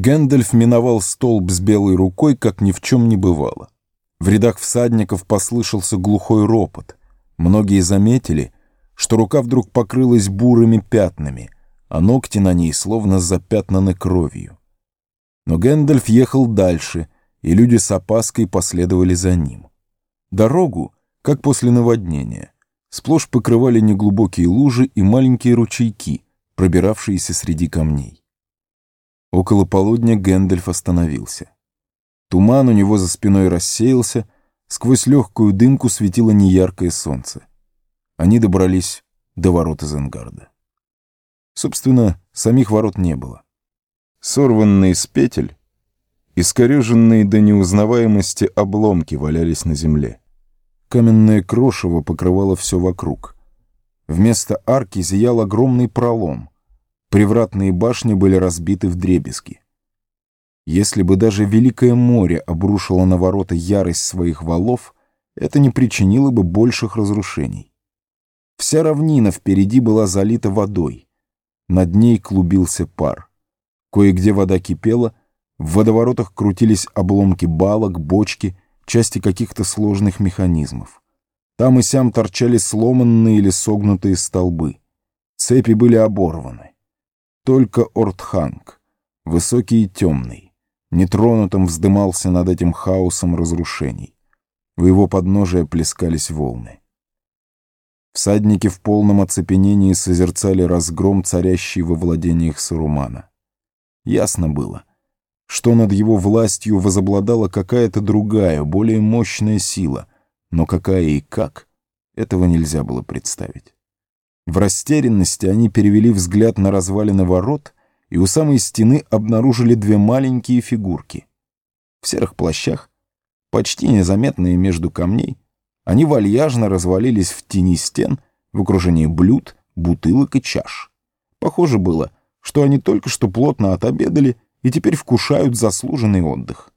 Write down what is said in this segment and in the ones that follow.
Гэндальф миновал столб с белой рукой, как ни в чем не бывало. В рядах всадников послышался глухой ропот. Многие заметили, что рука вдруг покрылась бурыми пятнами, а ногти на ней словно запятнаны кровью. Но Гэндальф ехал дальше, и люди с опаской последовали за ним. Дорогу, как после наводнения, сплошь покрывали неглубокие лужи и маленькие ручейки, пробиравшиеся среди камней. Около полудня Гэндальф остановился. Туман у него за спиной рассеялся, сквозь легкую дымку светило неяркое солнце. Они добрались до ворот Изенгарда. Собственно, самих ворот не было. Сорванные с петель, искореженные до неузнаваемости обломки валялись на земле. Каменное крошево покрывало все вокруг. Вместо арки зиял огромный пролом. Привратные башни были разбиты в дребезги. Если бы даже Великое море обрушило на ворота ярость своих валов, это не причинило бы больших разрушений. Вся равнина впереди была залита водой. Над ней клубился пар. Кое-где вода кипела, в водоворотах крутились обломки балок, бочки, части каких-то сложных механизмов. Там и сям торчали сломанные или согнутые столбы. Цепи были оборваны. Только Ортханг, высокий и темный, нетронутым вздымался над этим хаосом разрушений. У его подножия плескались волны. Всадники в полном оцепенении созерцали разгром, царящий во владениях Сарумана. Ясно было, что над его властью возобладала какая-то другая, более мощная сила, но какая и как, этого нельзя было представить. В растерянности они перевели взгляд на развалины ворот и у самой стены обнаружили две маленькие фигурки. В серых плащах, почти незаметные между камней, они вальяжно развалились в тени стен в окружении блюд, бутылок и чаш. Похоже было, что они только что плотно отобедали и теперь вкушают заслуженный отдых.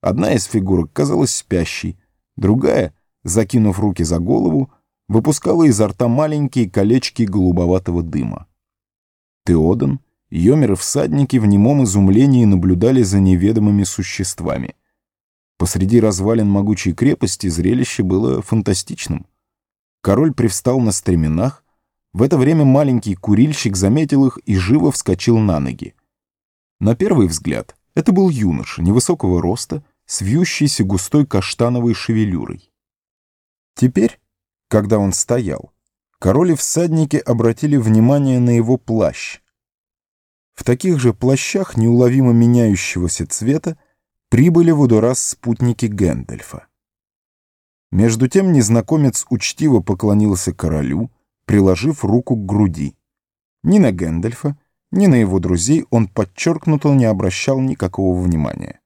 Одна из фигурок казалась спящей, другая, закинув руки за голову, выпускала изо рта маленькие колечки голубоватого дыма. Теодан, Йомер и всадники в немом изумлении наблюдали за неведомыми существами. Посреди развалин могучей крепости зрелище было фантастичным. Король привстал на стременах, в это время маленький курильщик заметил их и живо вскочил на ноги. На первый взгляд это был юноша невысокого роста, с вьющейся густой каштановой шевелюрой. Теперь, когда он стоял, король и всадники обратили внимание на его плащ. В таких же плащах неуловимо меняющегося цвета прибыли в Удурас спутники Гэндальфа. Между тем незнакомец учтиво поклонился королю, приложив руку к груди. Ни на Гэндальфа, ни на его друзей он подчеркнуто не обращал никакого внимания.